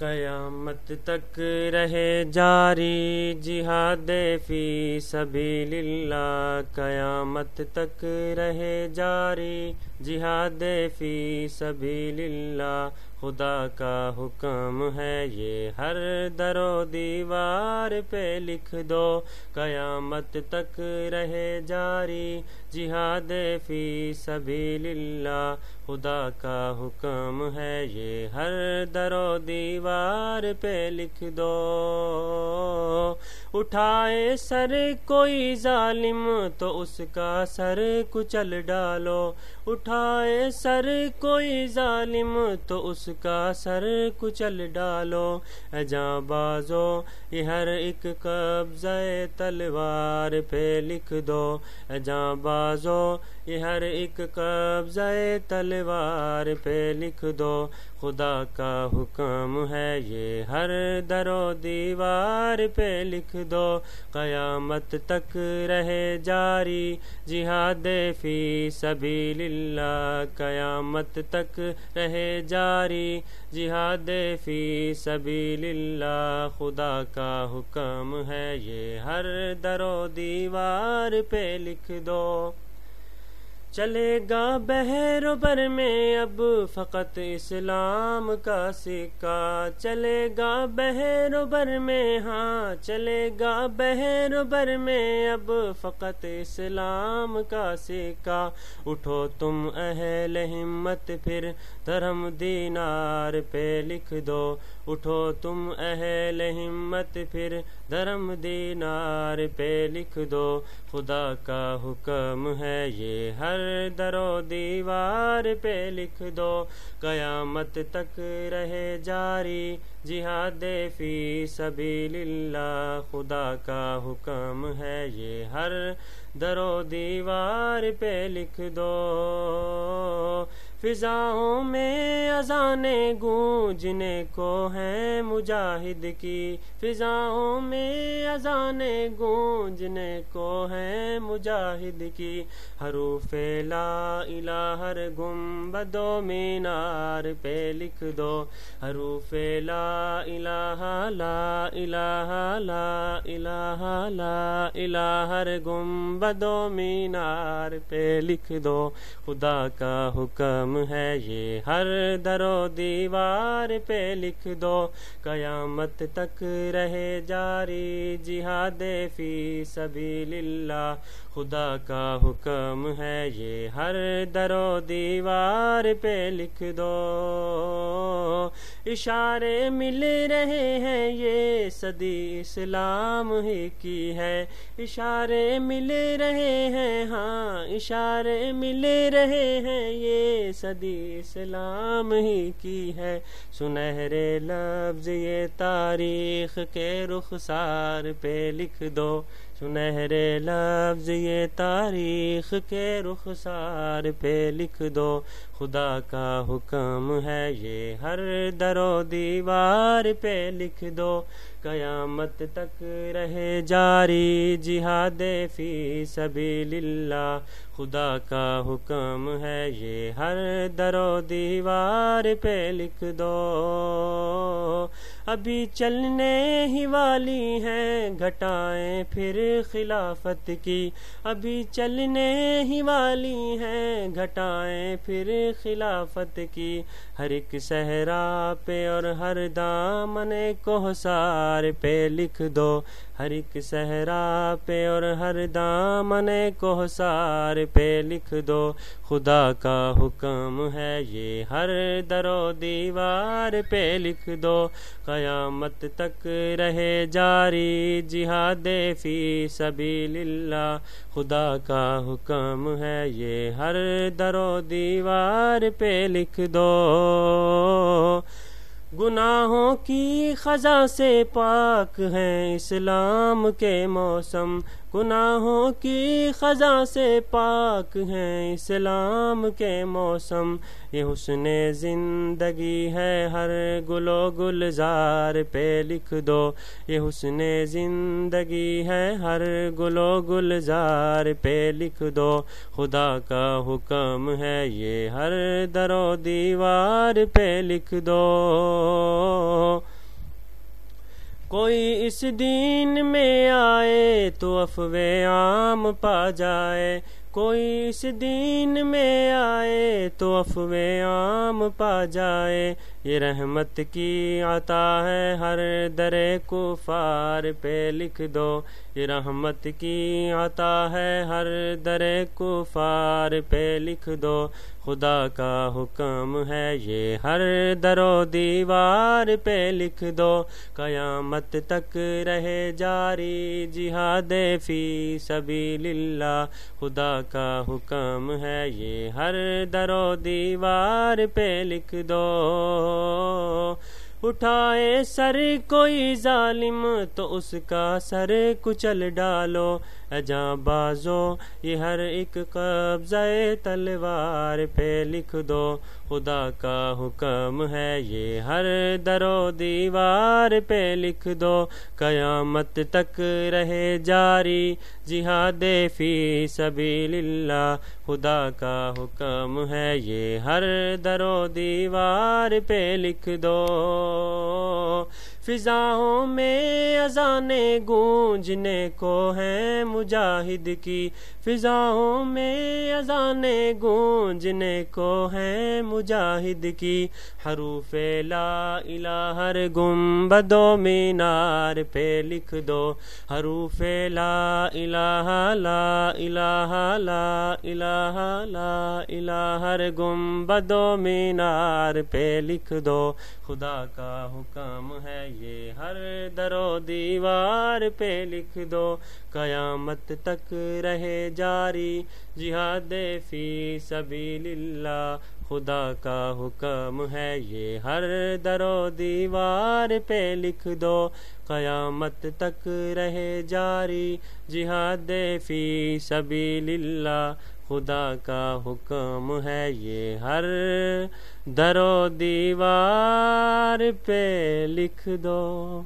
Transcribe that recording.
قیامت تک رہے جاری جہاد فی سبیل اللہ قیامت تک رہے جاری جہاد فی سبیل اللہ خدا کا حکم ہے یہ ہر در و دیوار پہ لکھ دو، قیامت تک رہے جاری جہاد فی سبیل اللہ خدا کا حکم ہے، یہ ہر در و دیوار پہ لکھ دو۔ اٹھائے سر کوئی ظالم تو اس کا سر کچل ڈالو۔ اٹھائے سر کوئی ظالم تو اس کا سر کچل ڈالو۔ اجاں بازو، یہ ہر ایک قبض تلوار پہ لکھ دو۔ اجاں بازو یہ ہر ایک قبض تلوار پہ لکھ دو۔ خدا کا حکم ہے یہ ہر در و دیوار پہ لکھ دو۔ قیامت تک رہے جاری جہاد فی سبیل اللہ قیامت تک رہے جاری جہاد فی سبیل اللہ خدا کا حکم ہے یہ ہر در و دیوار پہ لکھ دو۔ چلے گا بہر بر میں اب فقط اسلام کا سکہ چلے گا بہر بر میں ہاں چلے گا بہر بر میں اب فقط اسلام کا سکہ۔ اٹھو تم اہل ہمت پھر، دھرم دینار پہ لکھ دو۔ اٹھو تم اہل ہمت، پھر دھرم دینار پہ لکھ دو۔ خدا کا حکم ہے یہ ہر درو دیوار پہ لکھ دو۔ قیامت تک رہے جاری جہاد فی سبیل اللہ۔ خدا کا حکم ہے یہ ہر درو دیوار پہ لکھ دو۔ فضاؤں میں اذان گونجنے کو ہے مجاہد کی۔ فضاؤں میں اذان گونجنے کو ہے مجاہد کی۔ حروف لا الہ ہر گم بدو مینار پہ لکھ دو۔ حروف لا الہ لا الہ لا الہ لا الہ ہر گم بدو مینار پہ لکھ دو۔ خدا کا حکم ہے یہ ہر در و دیوار پہ لکھ دو۔ قیامت تک رہے جاری جہاد فی سبیل اللہ۔ خدا کا حکم ہے، یہ ہر در و دیوار پہ لکھ دو۔ اشارے مل رہے ہیں، یہ صدی اسلام ہی کی ہے۔ اشارے مل رہے ہیں ہاں اشارے مل رہے ہیں، یہ صدی اسلام ہی کی ہے۔ سنہرے لفظ یہ تاریخ کے رخسار پہ لکھ دو۔ سنہرے لفظ یہ تاریخ کے رخسار پہ لکھ دو۔ خدا کا حکم ہے یہ ہر در و دیوار پہ لکھ دو۔ قیامت تک رہے جاری جہاد فی سبیل اللہ۔ خدا کا حکم ہے، یہ ہر در و دیوار پہ لکھ دو۔ ابھی چلنے ہی والی ہیں، گھٹائیں پھر خلافت کی۔ ابھی چلنے ہی والی ہیں، گھٹائیں پھر خلافت کی۔ ہر ایک صحرا پہ اور ہر دامن کو سار پہ لکھ دو۔ ہر ایک صحرا پہ اور ہر دامن کوہسار پہ لکھ دو۔ خدا کا حکم ہے یہ ہر در و دیوار پہ لکھ دو۔ قیامت تک رہے جاری جہاد فی سبیل اللہ خدا کا حکم ہے یہ ہر در و دیوار پہ لکھ دو۔ گناہوں کی خزاں سے پاک ہیں اسلام کے موسم۔ گناہوں کی خزاں سے پاک ہیں اسلام کے موسم۔ یہ حسن زندگی ہے ہر گل و گلزار پہ لکھ دو۔ یہ حسن زندگی ہے ہر گل و گلزار پہ لکھ دو۔ خدا کا حکم ہے یہ ہر در و دیوار پہ لکھ دو۔ کوئی اس دین میں آئے تو افو عام پا جائے۔ کوئی اس دین میں آئے تو افو عام پا جائے۔ یہ رحمت کی عطا ہے ہر در کو فار پہ لکھ دو۔ یہ رحمت کی عطا ہے ہر در کو فار پہ لکھ دو۔ خدا کا حکم ہے یہ ہر در و دیوار پہ لکھ دو۔ قیامت تک رہے جاری جہاد فی سبیل اللہ۔ خدا کا حکم ہے یہ ہر در و دیوار پہ لکھ دو۔ اٹھائے سر کوئی ظالم تو اس کا سر کچل ڈالو۔ اجاں بازو یہ ہر ایک قبضہ تلوار پہ لکھ دو۔ خدا کا حکم ہے یہ ہر درو دیوار پہ لکھ دو۔ قیامت تک رہے جاری جہاد فی سبیل اللہ۔ خدا کا حکم ہے یہ ہر درو دیوار پہ لکھ دو۔ فضاؤں میں اذان گونجنے کو ہے مجاہد کی۔ فضاؤں میں اذان گونجنے کو ہے مجاہد کی۔ حروف لا الہ ہر گنبد و مینار پہ لکھ دو۔ حروف لا الہ لا الہ لا الہ لا الہ ہر گنبد و مینار پہ لکھ دو۔ خدا کا حکم ہے یہ ہر درو دیوار پہ لکھ دو، قیامت تک رہے جاری، جہاد فی سبیل اللہ، خدا کا حکم ہے، یہ ہر درو دیوار پہ لکھ دو، قیامت تک رہے جاری، جہاد فی سبیل اللہ خدا کا حکم ہے یہ ہر درو دیوار پہ لکھ دو۔